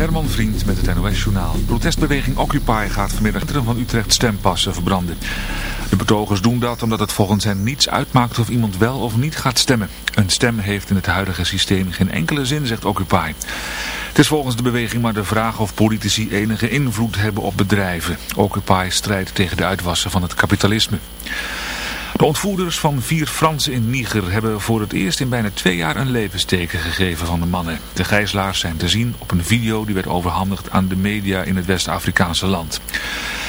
Herman Vriend met het NOS-journaal. Protestbeweging Occupy gaat vanmiddag centrum van Utrecht stempassen verbranden. De betogers doen dat omdat het volgens hen niets uitmaakt of iemand wel of niet gaat stemmen. Een stem heeft in het huidige systeem geen enkele zin, zegt Occupy. Het is volgens de beweging maar de vraag of politici enige invloed hebben op bedrijven. Occupy strijdt tegen de uitwassen van het kapitalisme. De ontvoerders van vier Fransen in Niger hebben voor het eerst in bijna twee jaar een levensteken gegeven van de mannen. De gijzelaars zijn te zien op een video die werd overhandigd aan de media in het West-Afrikaanse land.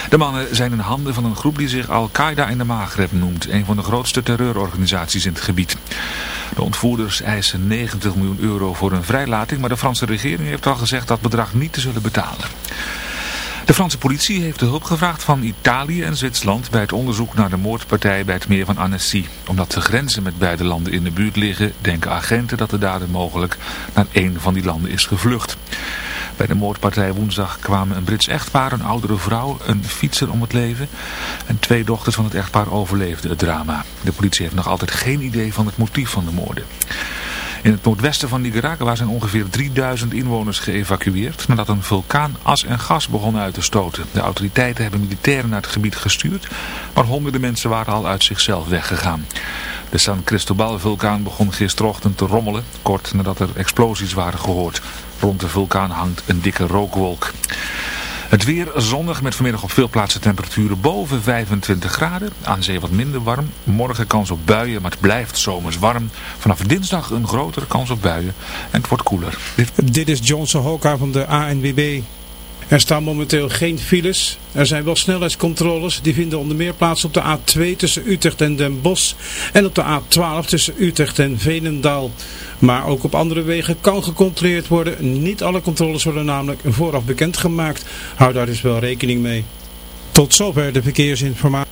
De mannen zijn in handen van een groep die zich Al-Qaeda in de Maghreb noemt, een van de grootste terreurorganisaties in het gebied. De ontvoerders eisen 90 miljoen euro voor een vrijlating, maar de Franse regering heeft al gezegd dat bedrag niet te zullen betalen. De Franse politie heeft de hulp gevraagd van Italië en Zwitserland bij het onderzoek naar de moordpartij bij het meer van Annecy. Omdat de grenzen met beide landen in de buurt liggen, denken agenten dat de dader mogelijk naar een van die landen is gevlucht. Bij de moordpartij woensdag kwamen een Brits echtpaar, een oudere vrouw, een fietser om het leven. En twee dochters van het echtpaar overleefden het drama. De politie heeft nog altijd geen idee van het motief van de moorden. In het noordwesten van Nicaragua zijn ongeveer 3000 inwoners geëvacueerd nadat een vulkaan as en gas begon uit te stoten. De autoriteiten hebben militairen naar het gebied gestuurd, maar honderden mensen waren al uit zichzelf weggegaan. De San Cristobal vulkaan begon gisterochtend te rommelen, kort nadat er explosies waren gehoord. Rond de vulkaan hangt een dikke rookwolk. Het weer zonnig met vanmiddag op veel plaatsen temperaturen boven 25 graden. Aan zee wat minder warm. Morgen kans op buien, maar het blijft zomers warm. Vanaf dinsdag een grotere kans op buien en het wordt koeler. Dit is Johnson Hoka van de ANWB. Er staan momenteel geen files. Er zijn wel snelheidscontroles. Die vinden onder meer plaats op de A2 tussen Utrecht en Den Bosch. En op de A12 tussen Utrecht en Veenendaal. Maar ook op andere wegen kan gecontroleerd worden. Niet alle controles worden namelijk vooraf bekendgemaakt. Hou daar dus wel rekening mee. Tot zover de verkeersinformatie.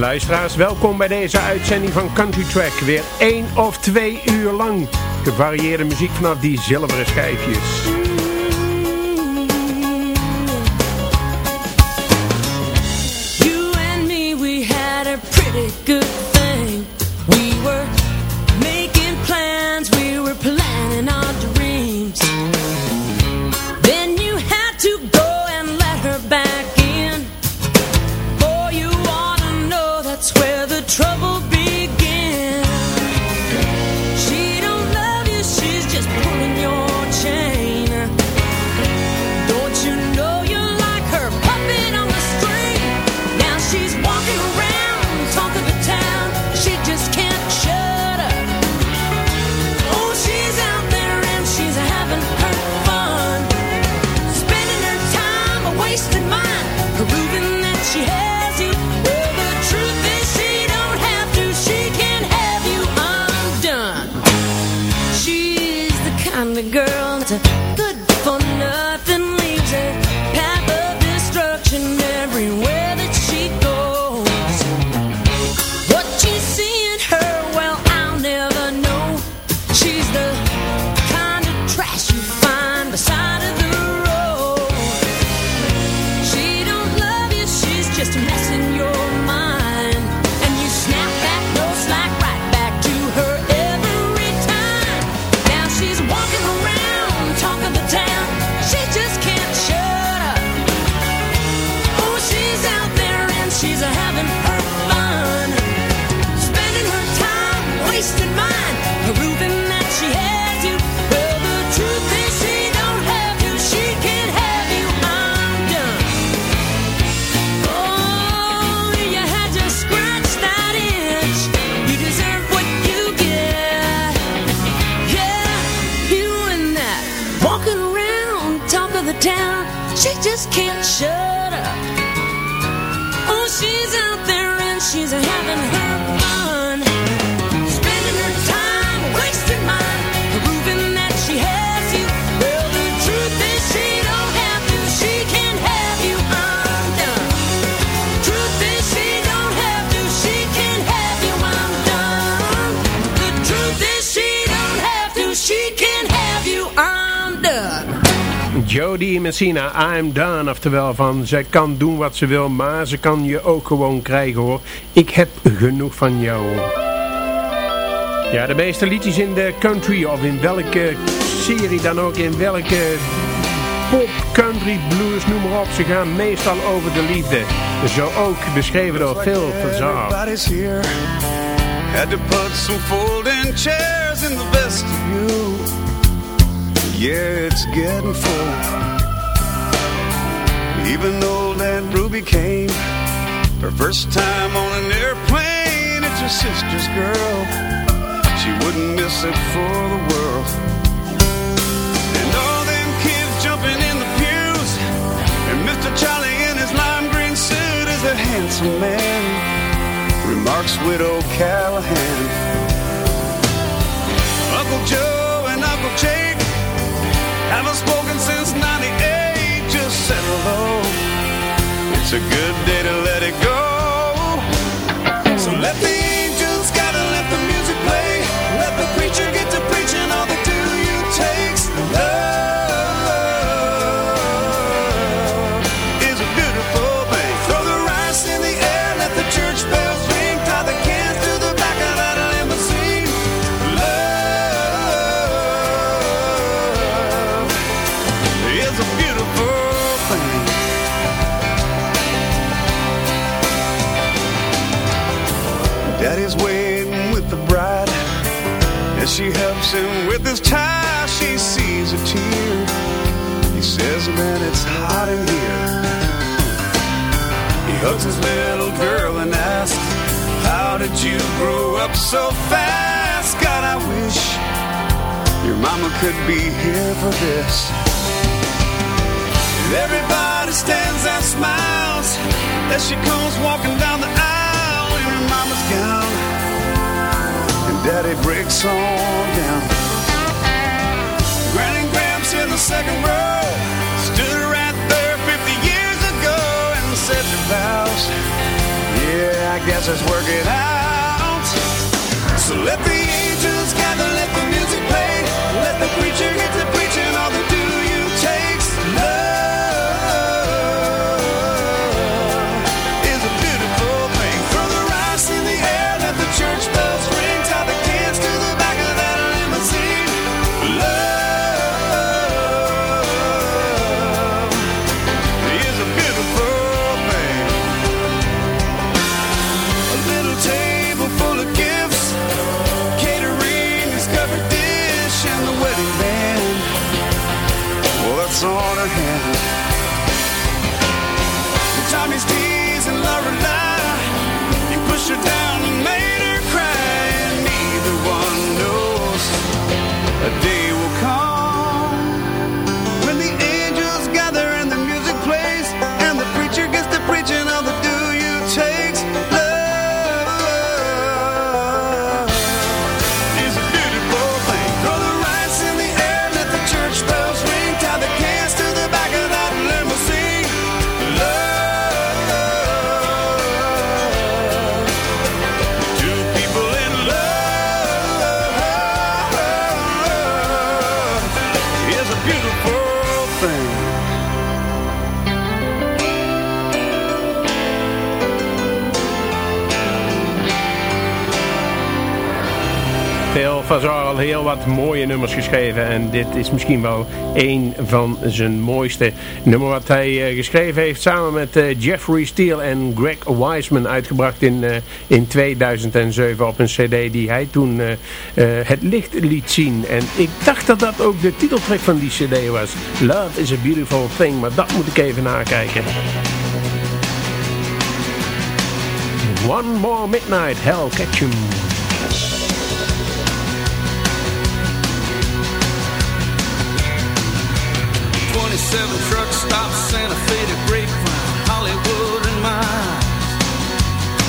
Luisteraars, welkom bij deze uitzending van Country Track. Weer één of twee uur lang gevarieerde muziek vanaf die zilveren schijfjes. You and me, we had a pretty good thing. We were the town. She just can't shut up. Oh, she's out there and she's having her fun. Jodie Messina, I'm done. Oftewel van, zij kan doen wat ze wil, maar ze kan je ook gewoon krijgen hoor. Ik heb genoeg van jou. Ja, de meeste liedjes in de country of in welke serie dan ook, in welke pop, country, blues, noem maar op. Ze gaan meestal over de liefde. Zo ook beschreven door Phil Fazar. Had to put some folding chairs in the vestibule. Yeah, it's getting full. Even old Aunt Ruby came. Her first time on an airplane. It's her sister's girl. She wouldn't miss it for the world. And all them kids jumping in the pews. And Mr. Charlie in his lime green suit is a handsome man. Remarks widow Callahan. Uncle Joe and Uncle Jake haven't spoken since 98. Just settle low. It's a good day to let it go. So let the could be here for this. Everybody stands and smiles As she comes walking down the aisle. In her mama's gown And daddy breaks on down. Granny and Gramps in the second row Stood right there 50 years ago And said their vows Yeah, I guess it's working out. So let the angels gather, let the the preacher wat mooie nummers geschreven en dit is misschien wel een van zijn mooiste. Nummer wat hij eh, geschreven heeft samen met eh, Jeffrey Steele en Greg Wiseman uitgebracht in, eh, in 2007 op een cd die hij toen het licht liet zien. En ik dacht dat dat ook de titeltrack van die cd was. Love is a Beautiful Thing, maar dat moet ik even nakijken. One More Midnight, Hell Catch 'em. 27 truck stops, Santa Fe to Grapevine, Hollywood and mine.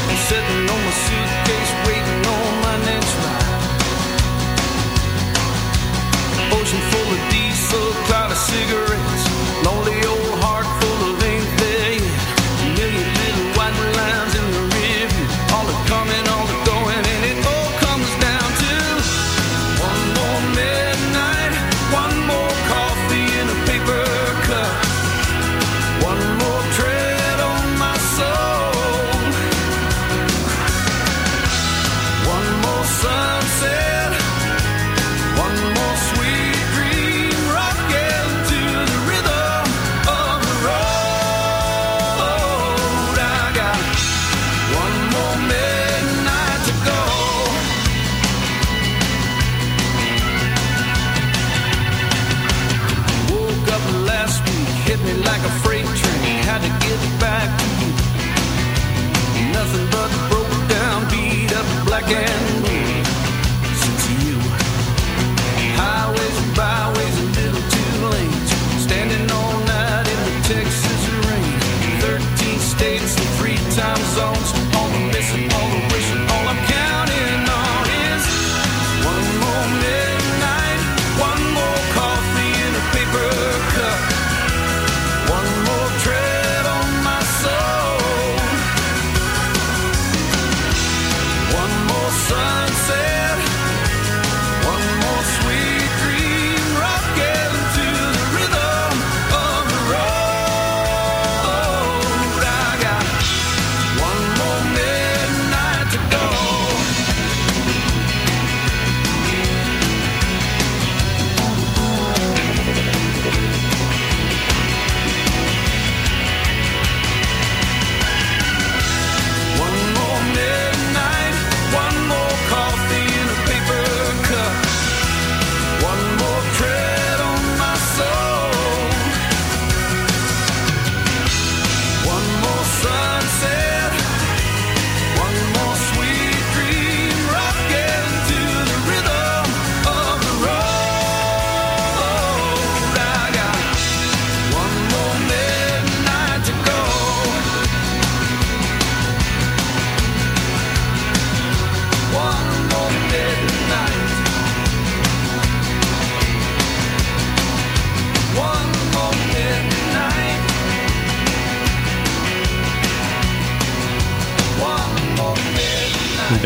I'm sitting on my suitcase waiting on my next ride. Ocean full of diesel, cloud of cigarettes, lonely again.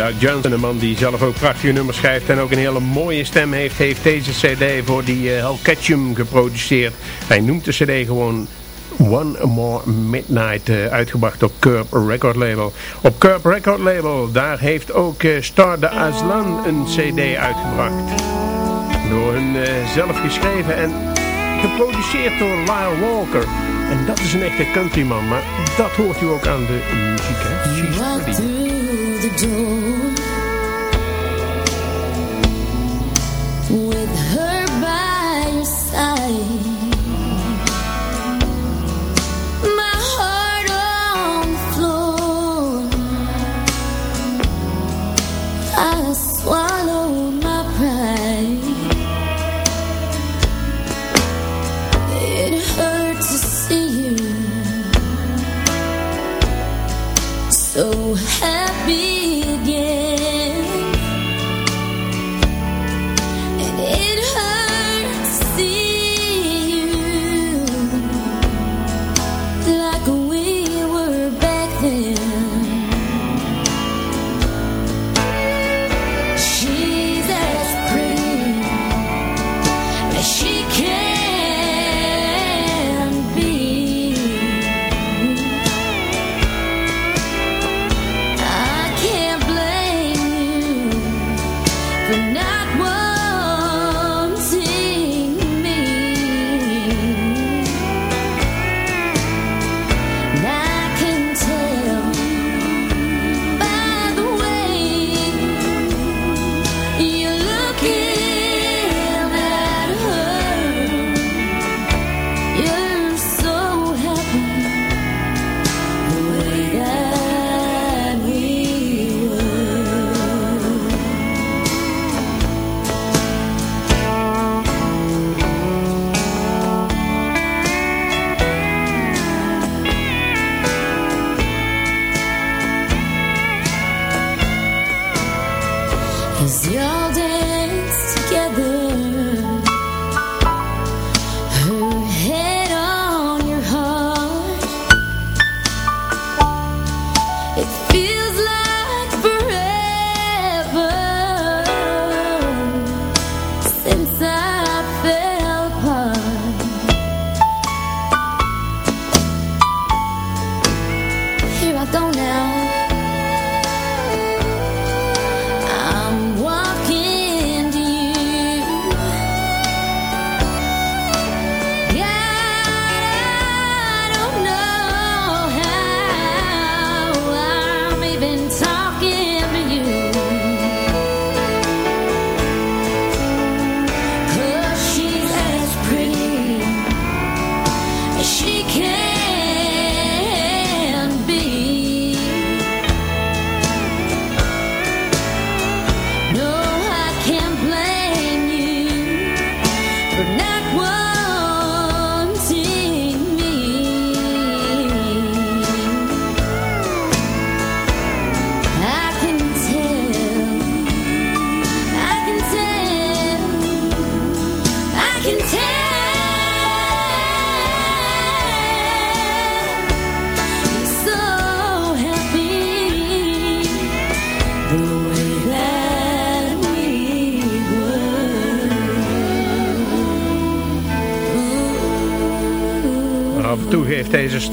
Doug Johnson, een man die zelf ook prachtige nummers schrijft en ook een hele mooie stem heeft, heeft deze cd voor die eh, uh, Hell Ketchum geproduceerd. Hij noemt de cd gewoon One More Midnight, eh, uitgebracht op Curb Record Label. Op Curb Record Label, daar heeft ook eh, Star de Aslan een cd uitgebracht. Door hun zelf geschreven en geproduceerd door Lyle Walker. En dat is een echte countryman, maar dat hoort u ook aan de muziek, hè? door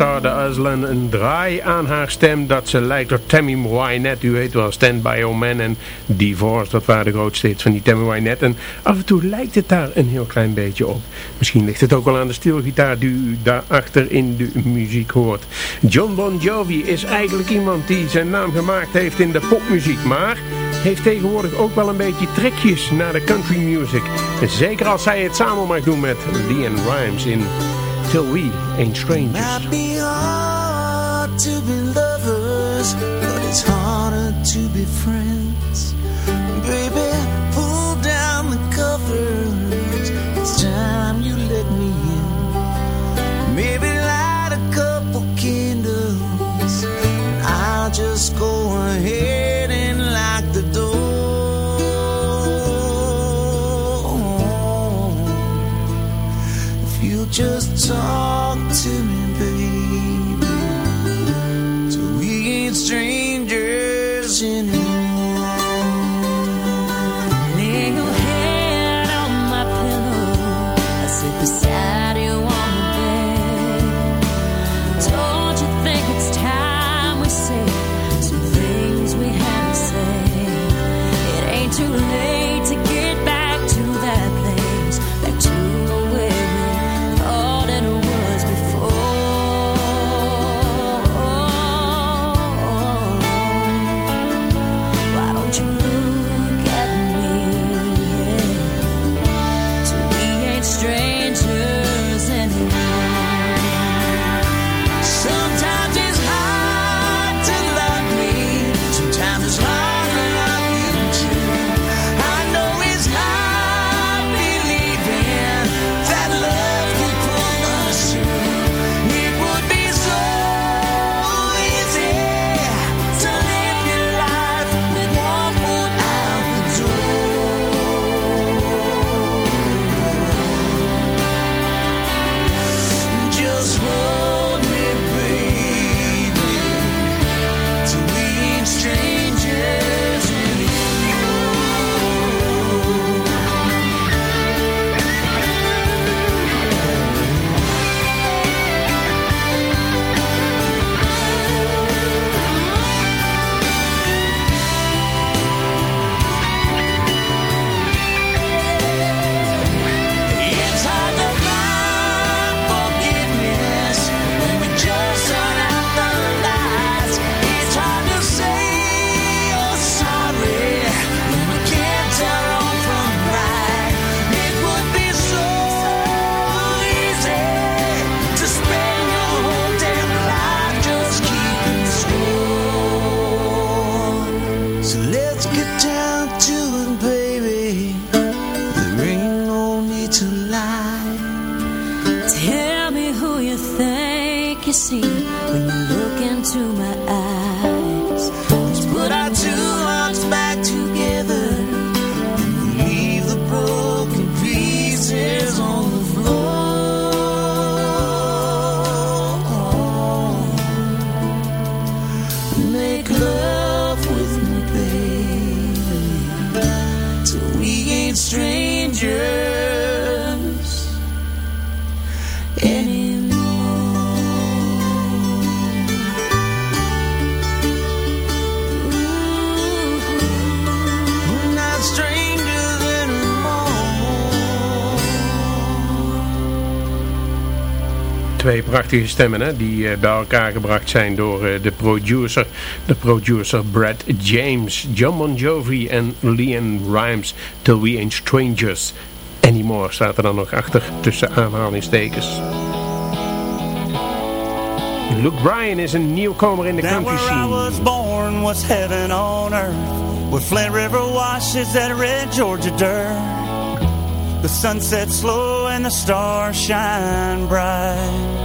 star de Aslan een draai aan haar stem dat ze lijkt op Tammy Wynette. U weet wel, Stand By Your Man en Divorce, dat waren de grootste hits van die Tammy Wynette. En af en toe lijkt het daar een heel klein beetje op. Misschien ligt het ook wel aan de stilgitaar die u daarachter in de muziek hoort. John Bon Jovi is eigenlijk iemand die zijn naam gemaakt heeft in de popmuziek, maar heeft tegenwoordig ook wel een beetje trekjes naar de country music. Zeker als zij het samen mag doen met Leanne Rimes in Till We Ain't Strangers. Might be hard to be lovers, but it's harder to be friends. Baby, pull down the covers. It's time you let me in. Maybe light a couple candles, and I'll just go ahead song see when you look into my eyes. Twee prachtige stemmen hè, die eh, bij elkaar gebracht zijn door eh, de producer. De producer Brad James, John Bon Jovi en Leon Rimes. Till We Ain't Strangers Anymore staat er dan nog achter tussen aanhalingstekens. Luke Bryan is een nieuwkomer in de country where I scene. was born was heaven on earth Where Flint River washes that red Georgia dirt The sun sets slow and the stars shine bright.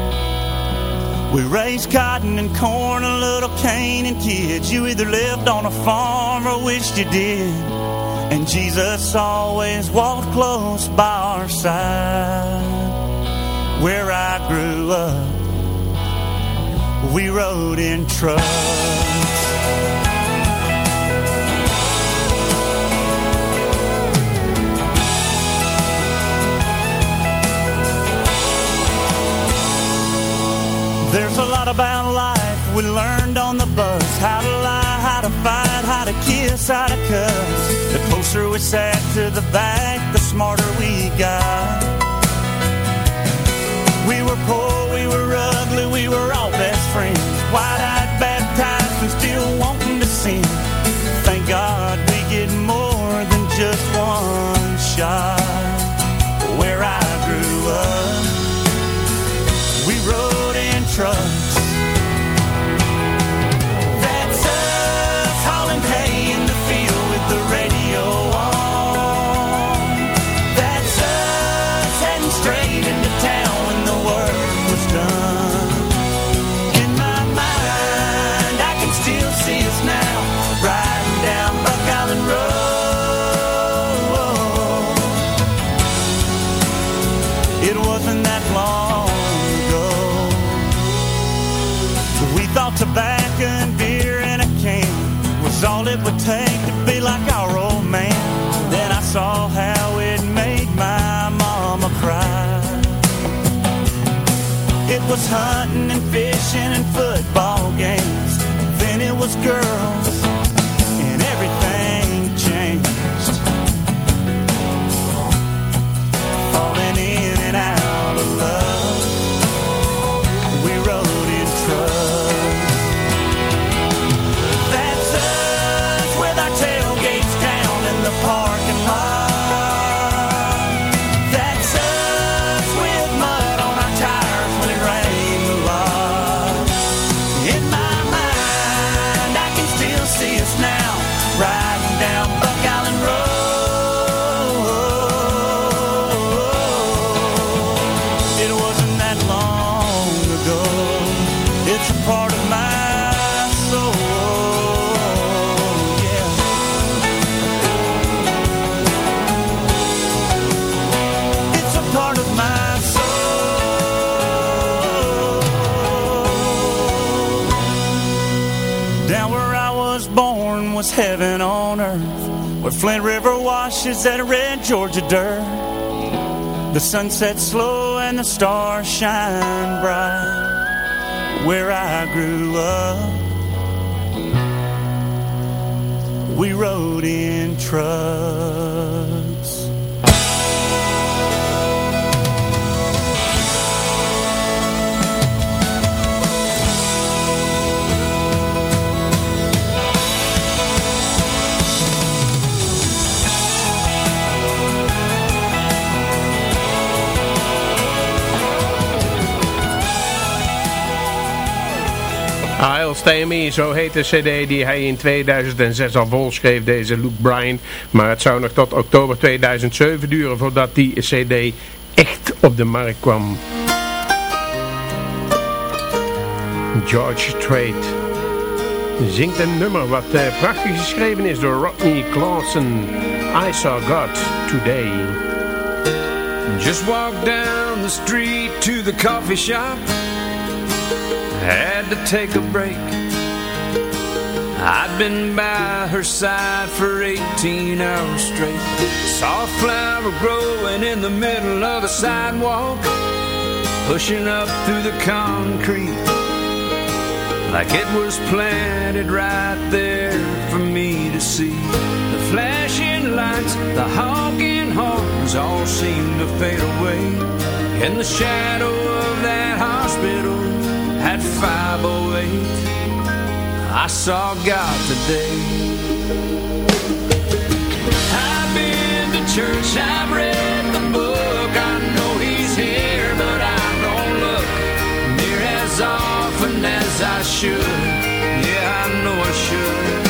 We raised cotton and corn, a little cane and kids. You either lived on a farm or wished you did. And Jesus always walked close by our side. Where I grew up we rode in trucks. There's a lot about life we learned on the bus. How to lie, how to fight, how to kiss, how to cuss. The closer we sat to the back, the smarter we got. We were poor, we were ugly, we were all best friends. Wide-eyed, baptized, and still wanting to sin. Hunting and fishing and football games. Then it was girls Where Flint River washes that red Georgia dirt. The sun sets slow and the stars shine bright. Where I grew up, we rode in trucks. I'll Stay Me, zo heet de cd die hij in 2006 al volschreef, deze Luke Bryan. Maar het zou nog tot oktober 2007 duren voordat die cd echt op de markt kwam. George Strait zingt een nummer wat eh, prachtig geschreven is door Rodney Clawson. I Saw God Today. Just walked down the street to the coffee shop. To take a break. I'd been by her side for 18 hours straight. Saw a flower growing in the middle of the sidewalk, pushing up through the concrete. Like it was planted right there for me to see. The flashing lights, the honking horns all seemed to fade away. In the shadow of that hospital at 508. I saw God today. I've been to church, I've read the book, I know He's here, but I don't look near as often as I should. Yeah, I know I should.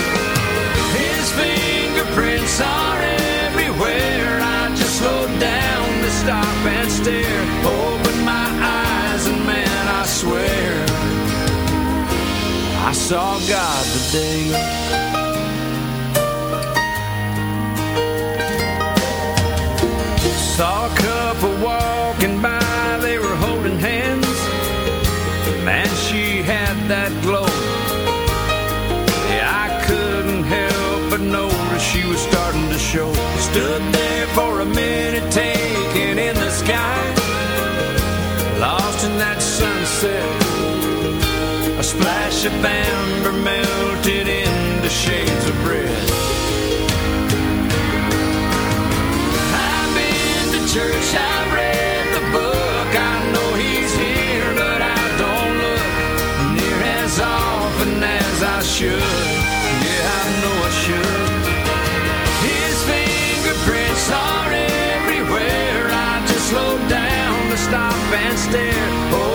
His fingerprints are everywhere. I just slow down to stop and stare. I saw God today. Saw a couple walking by, they were holding hands. Man, she had that glow. Yeah, I couldn't help but notice she was starting to show. Stood there for a minute, taking in the sky. Lost in that sunset. Splash of amber melted into shades of red. I've been to church, I've read the book. I know he's here, but I don't look near as often as I should. Yeah, I know I should. His fingerprints are everywhere. I just slow down to stop and stare. Open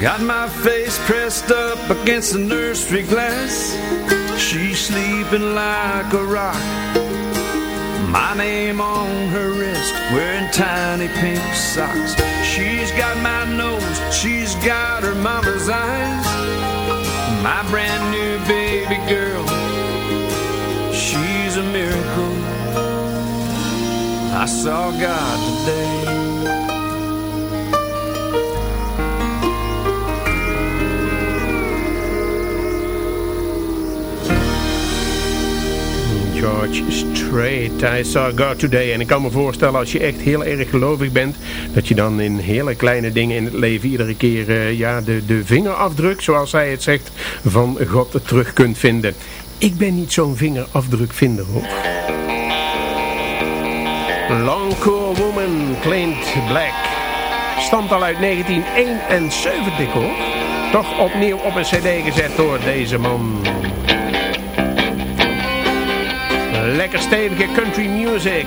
Got my face pressed up against the nursery glass. She's sleeping like a rock. My name on her wrist, wearing tiny pink socks. She's got my nose, she's got her mama's eyes. My brand new baby girl, she's a miracle. I saw God today. George Strait, I saw God today. En ik kan me voorstellen als je echt heel erg gelovig bent, dat je dan in hele kleine dingen in het leven iedere keer eh, ja, de, de vingerafdruk, zoals zij het zegt, van God terug kunt vinden. Ik ben niet zo'n vingerafdrukvinder hoor. Long Cool Woman, Clint Black. Stamt al uit 1971 hoor. Toch opnieuw op een cd gezet door deze man. Lekker stevige country music.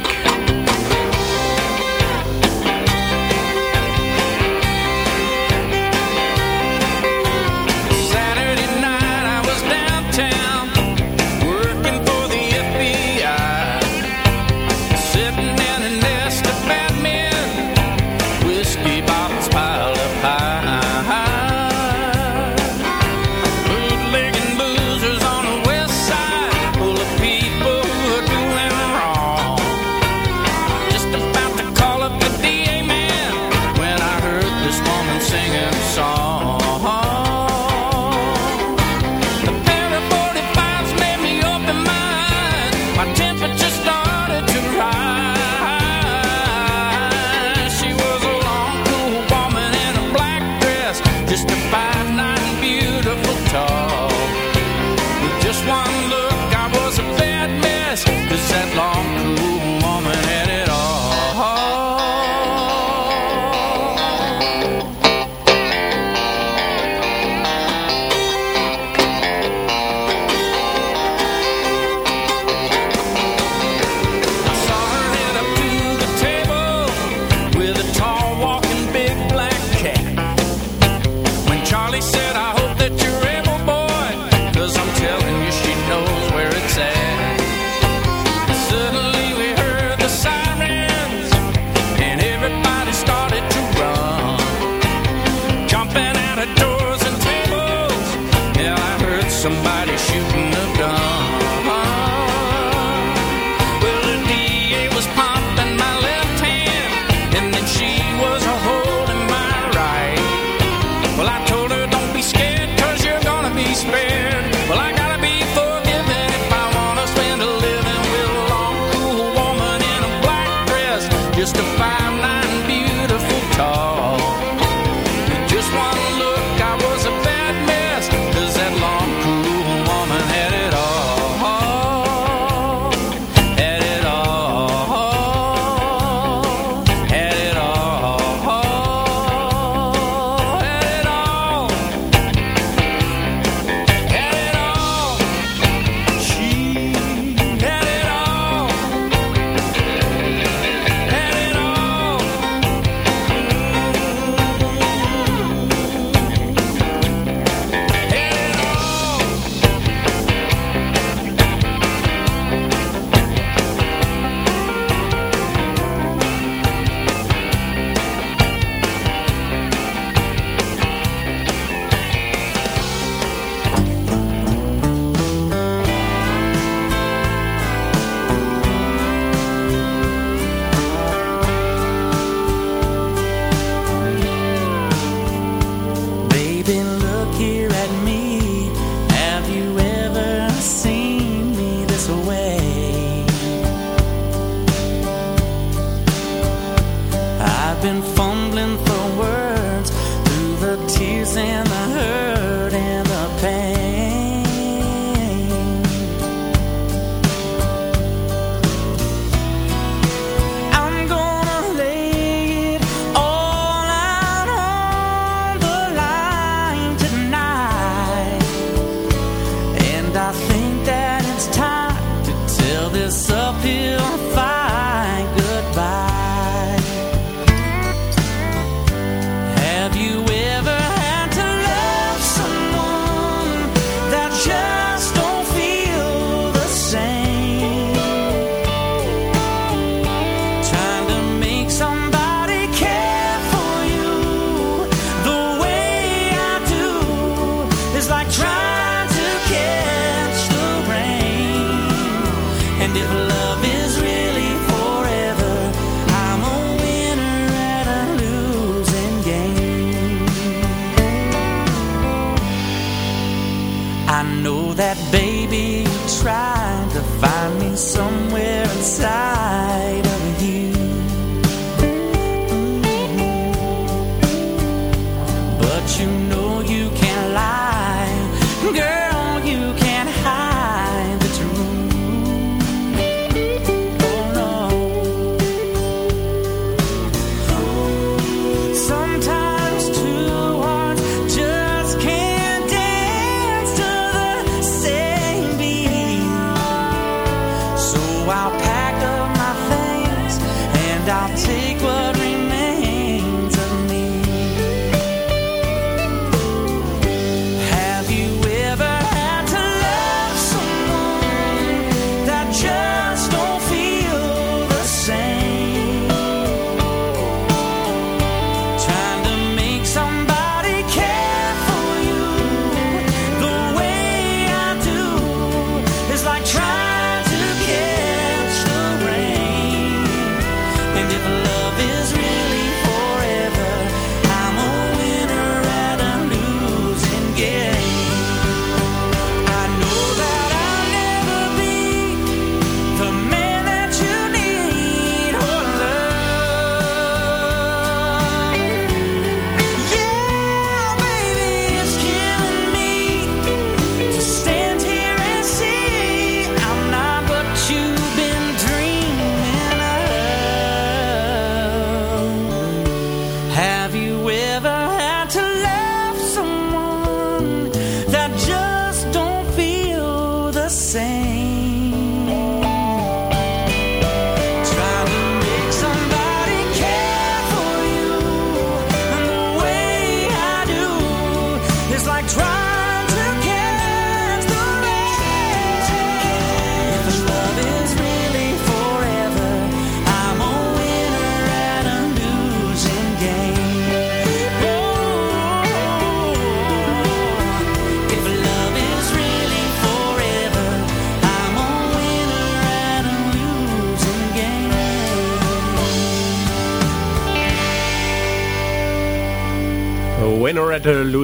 I know that baby tried to find me somewhere inside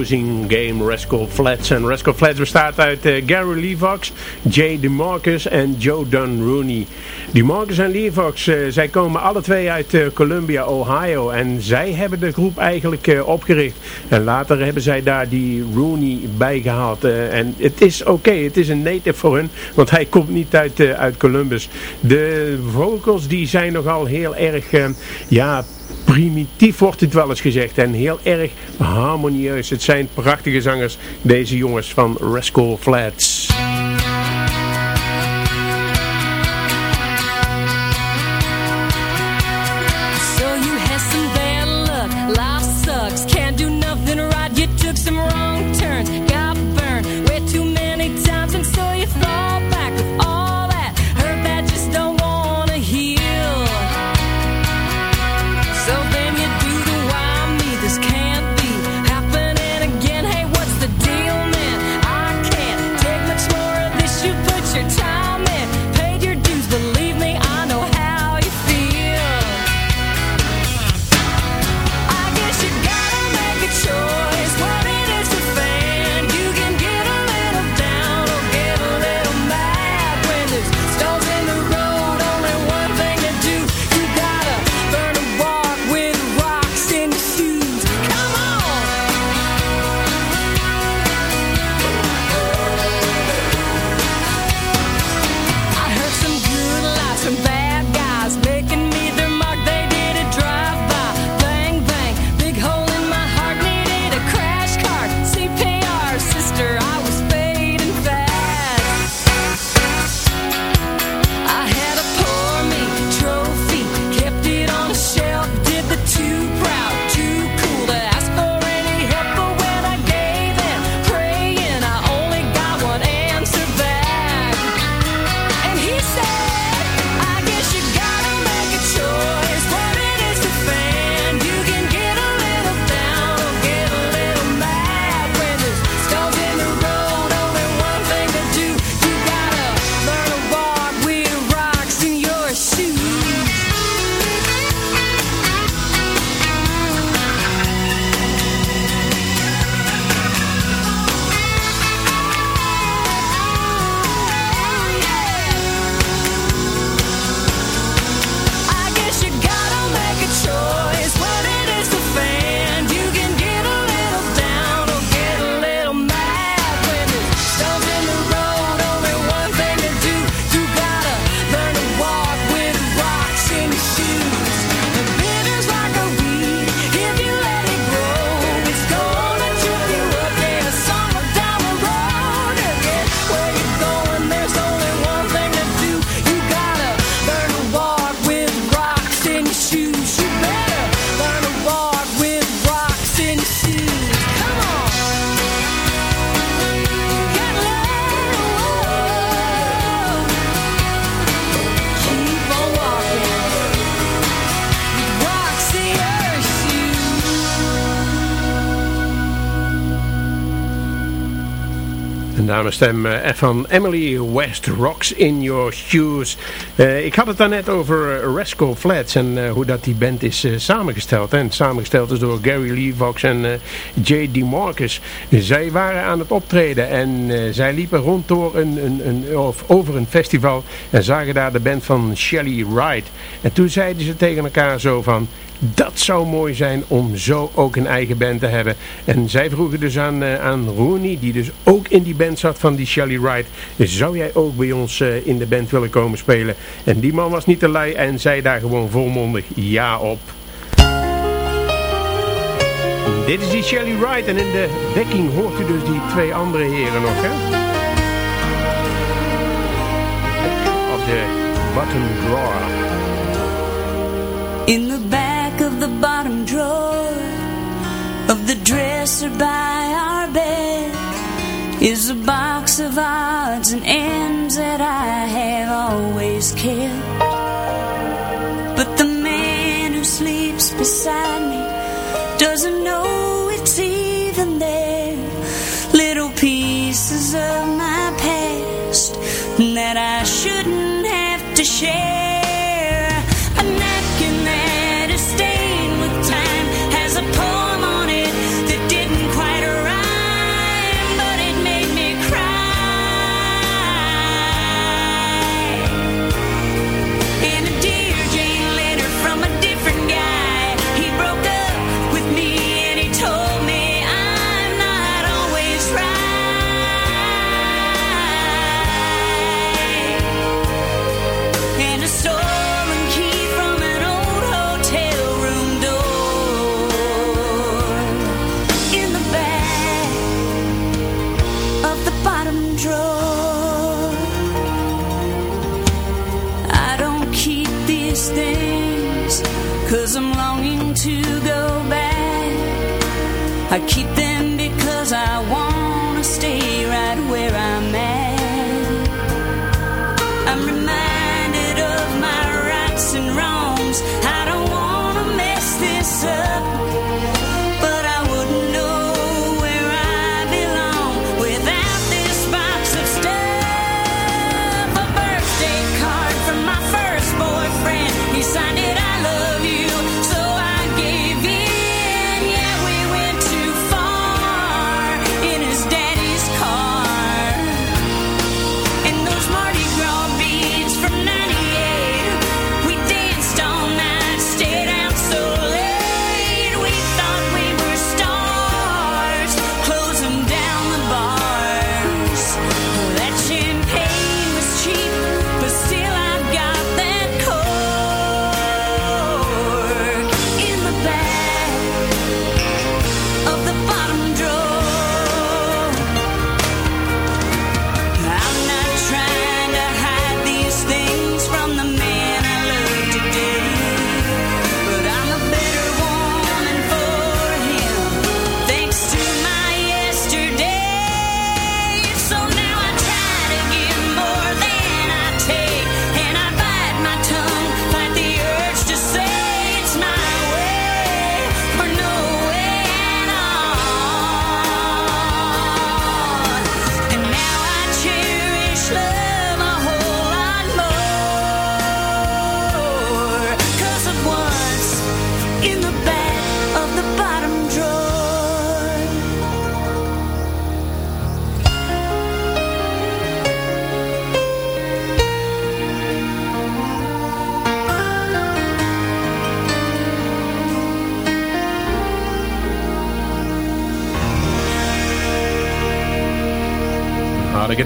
losing game, Rascal Flats. En Rascal Flats bestaat uit uh, Gary Levox, Jay DeMarcus en Joe Dunn Rooney. DeMarcus en Levox, uh, zij komen alle twee uit uh, Columbia, Ohio. En zij hebben de groep eigenlijk opgericht. En later hebben zij daar die Rooney bijgehaald. en het is oké, het is een native voor hun, want hij komt niet uit, uit Columbus. De vocals die zijn nogal heel erg, ja primitief wordt het wel eens gezegd en heel erg harmonieus. Het zijn prachtige zangers, deze jongens van Rascal Flats. Stem uh, van Emily West, Rocks in Your Shoes. Uh, ik had het daarnet over uh, Rascal Flats en hoe dat die band is samengesteld. En samengesteld is door Gary Levox en J.D. DeMarcus. Zij waren aan het optreden en zij liepen rond door een, een, een, of over een festival en zagen daar de band van Shelly Wright. En toen zeiden ze tegen elkaar zo van... Dat zou mooi zijn om zo ook een eigen band te hebben. En zij vroegen dus aan, uh, aan Rooney, die dus ook in die band zat van die Shelly Wright. Zou jij ook bij ons uh, in de band willen komen spelen? En die man was niet te lui en zei daar gewoon volmondig ja op. Dit is die Shelly Wright en in de dekking hoort u dus die twee andere heren nog, hè? Op de bottom drawer. In the of the dresser by our bed is a box of odds and ends that I have always kept. But the man who sleeps beside me doesn't know it's even there. Little pieces of my past that I shouldn't have to share.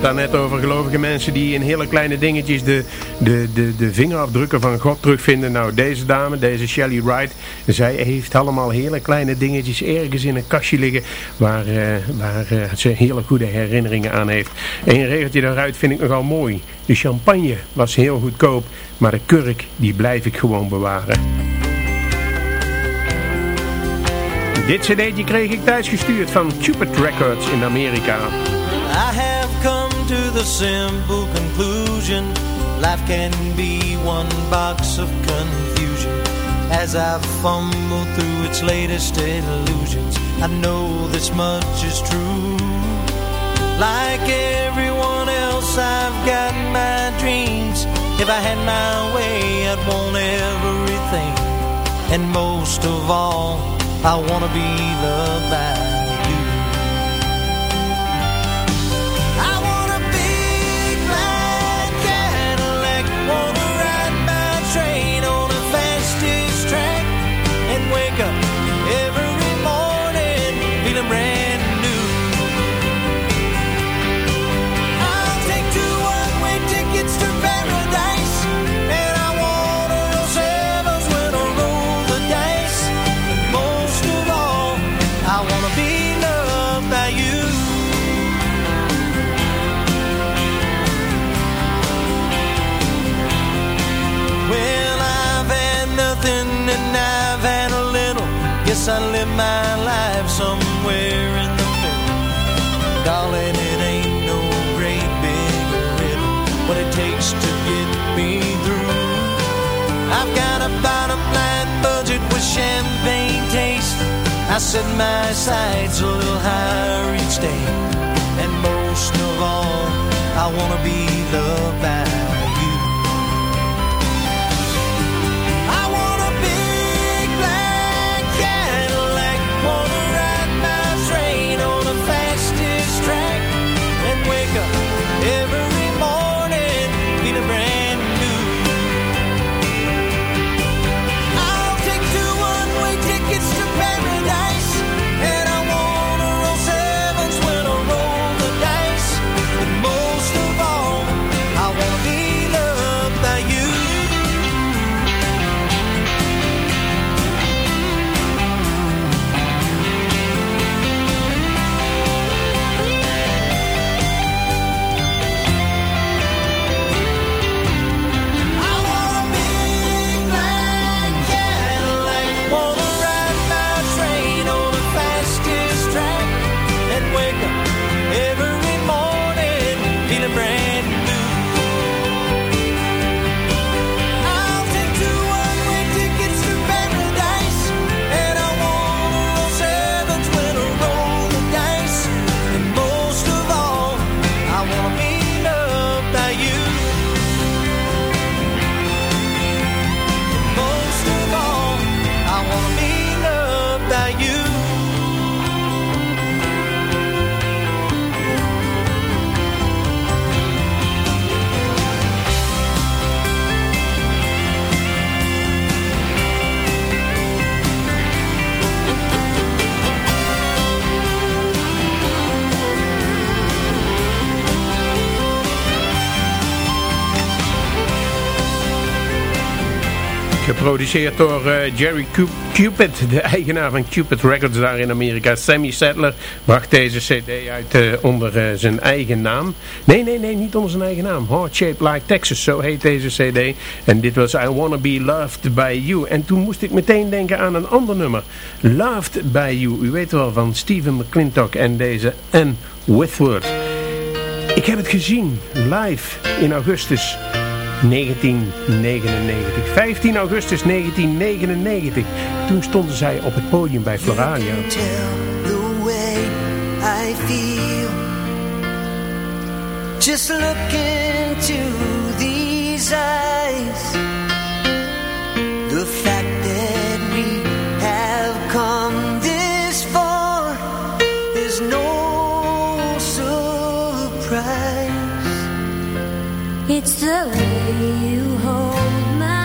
Het daar net over gelovige mensen die in hele kleine dingetjes de, de, de, de vingerafdrukken van God terugvinden. Nou, deze dame, deze Shelley Wright, zij heeft allemaal hele kleine dingetjes ergens in een kastje liggen waar, eh, waar eh, ze hele goede herinneringen aan heeft. Eén regeltje daaruit vind ik nogal mooi. De champagne was heel goedkoop, maar de kurk die blijf ik gewoon bewaren. Dit cd'tje kreeg ik thuis gestuurd van Cupid Records in Amerika. I have come to the simple conclusion Life can be one box of confusion. As I fumble through its latest illusions I know this much is true. Like everyone else I've got my dreams. If I had my way I'd want everything. And most of all I wanna be loved by live my life somewhere in the middle. Darling, it ain't no great big riddle. What it takes to get me through. I've got a bottom line budget with champagne taste. I set my sights a little higher each day. And most of all, I wanna be loved by Geproduceerd door uh, Jerry Cupid, de eigenaar van Cupid Records daar in Amerika. Sammy Sadler bracht deze cd uit uh, onder uh, zijn eigen naam. Nee, nee, nee, niet onder zijn eigen naam. Heart Shaped Like Texas, zo heet deze cd. En dit was I Wanna Be Loved By You. En toen moest ik meteen denken aan een ander nummer. Loved By You, u weet wel van Stephen McClintock en deze Anne Withwood. Ik heb het gezien, live in augustus 1999. 15 augustus 1999. Toen stonden zij op het podium bij Floralia. Just look into these eyes The fact that we have come this far There's no surprise It's the way you hold my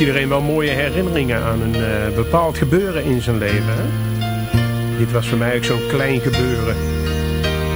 iedereen wel mooie herinneringen aan een eh, bepaald gebeuren in zijn leven. Dit was voor mij ook zo'n klein gebeuren.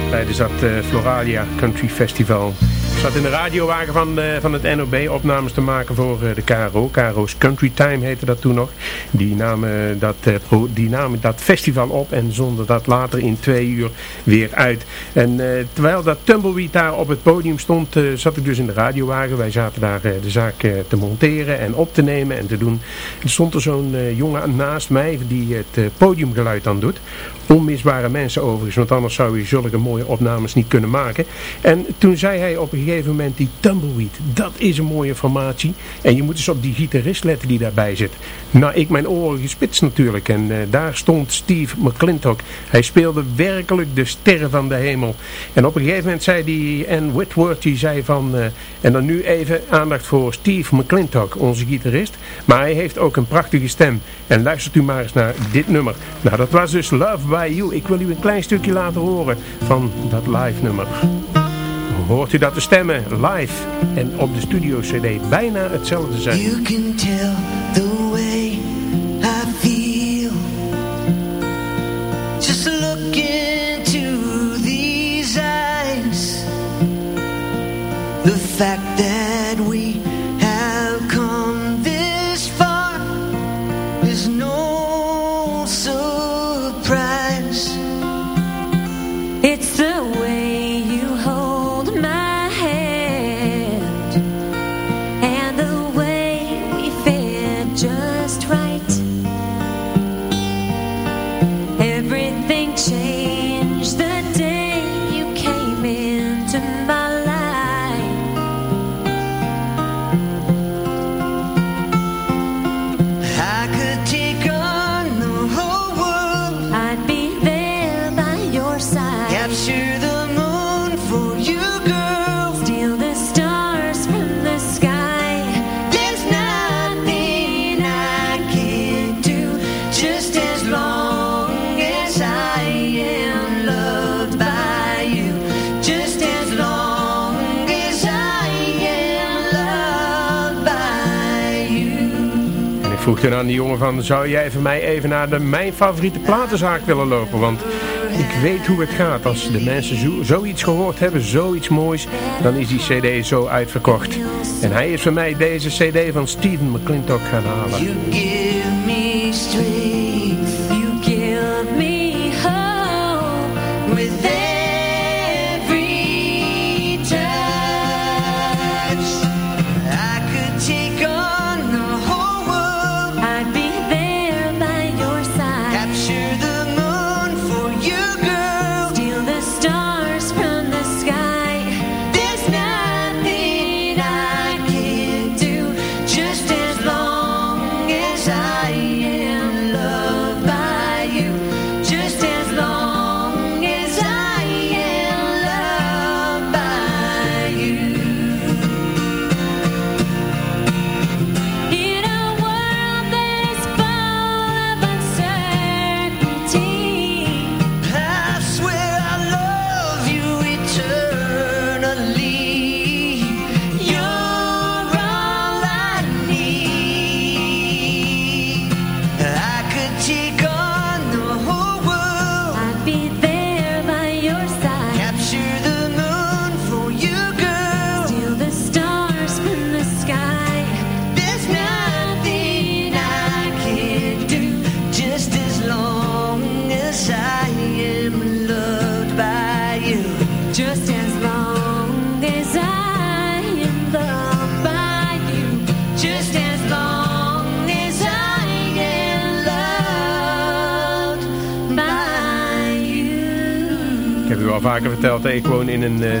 Tijdens dat eh, Floralia Country Festival. Ik zat in de radiowagen van, eh, van het NOB opnames te maken voor de KRO. KRO's Country Time heette dat toen nog. Die namen dat, eh, die namen dat festival op en zonden dat later in twee uur weer uit. En eh, terwijl dat Tumbleweed daar op het podium stond, eh, zat ik dus in de radiowagen. Wij zaten daar de zaak te monteren en op te nemen en te doen. Er stond er zo'n jongen naast mij die het podiumgeluid dan doet. Onmisbare mensen overigens, want anders zou je zulke mooie opnames niet kunnen maken. En toen zei hij op een gegeven moment die Tumbleweed, dat is een mooie formatie. En je moet eens op die gitarist letten die daarbij zit. Nou, ik mijn oren gespitst natuurlijk. En eh, daar stond Steve McClintock. Hij speelde werkelijk de sterren van de hemel. En op een gegeven moment zei die en Whitworth, die zei van... eh, en dan nu even aandacht voor Steve McClintock, onze gitarist. Maar hij heeft ook een prachtige stem. En luistert u maar eens naar dit nummer. Nou, dat was dus Love by You. Ik wil u een klein stukje laten horen van dat live nummer. Hoort u dat de stemmen live en op de studio cd bijna hetzelfde zijn. Fact that we En aan die jongen van, zou jij voor mij even naar de mijn favoriete platenzaak willen lopen? Want ik weet hoe het gaat. Als de mensen zo, zoiets gehoord hebben, zoiets moois, dan is die cd zo uitverkocht. En hij is voor mij deze cd van Steven McClintock gaan halen. You give me strength You give me hope with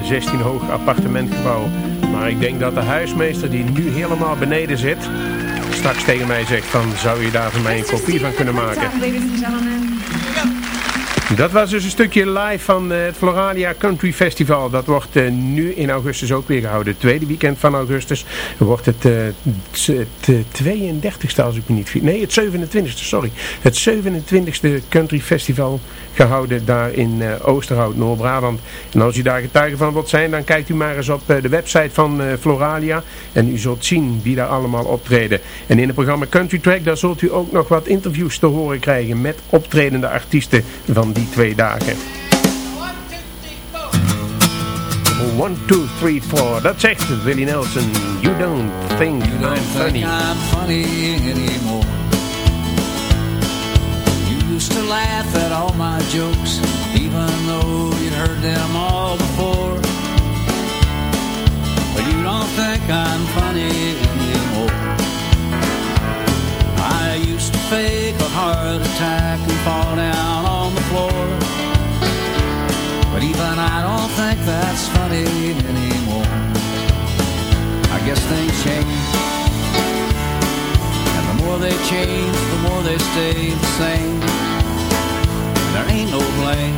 16 hoog appartementgebouw. Maar ik denk dat de huismeester die nu helemaal beneden zit, straks tegen mij zegt van, zou je daar voor mij een kopie van kunnen maken? Dat was dus een stukje live van eh, het Floralia Country Festival. Dat wordt eh, nu in augustus ook weer gehouden. Het tweede weekend van augustus wordt het, eh, het 32e als ik me niet vergis. Nee, het 27e, sorry. Het 27e Country Festival gehouden daar in Oosterhout, Noord-Brabant. En als u daar getuige van wilt zijn, dan kijkt u maar eens op de website van Floralia. En u zult zien wie daar allemaal optreden. En in het programma Country Track, daar zult u ook nog wat interviews te horen krijgen met optredende artiesten van die twee dagen. 1, 2, 3, 4. Dat zegt Willie Nelson. You don't think You don't I'm funny. think I'm funny anymore. You used to laugh at all my jokes, even though you'd heard them all before. But you don't think I'm funny anymore. I used to fake a heart attack and fall down But even I don't think that's funny anymore. I guess things change. And the more they change, the more they stay the same. There ain't no blame.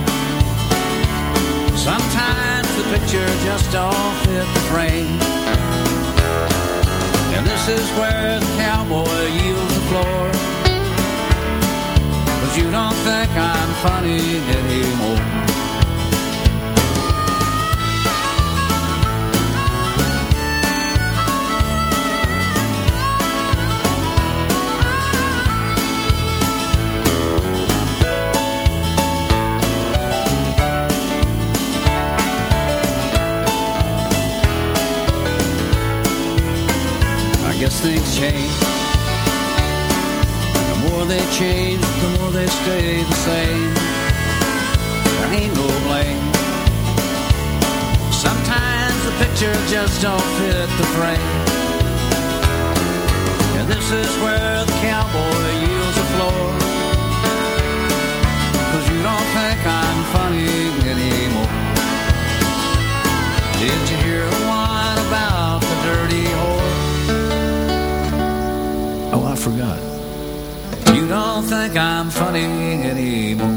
Sometimes the picture just don't fit the frame. And this is where the cowboy yields the floor you don't think I'm funny anymore. I guess things change change, the more they stay the same. There ain't no blame. Sometimes the picture just don't fit the frame. And this is where the cowboy yields the floor. Cause you don't think I'm funny anymore. Did you hear one about the dirty? Oh, I forgot. Don't think I'm funny anymore.